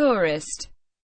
tourist.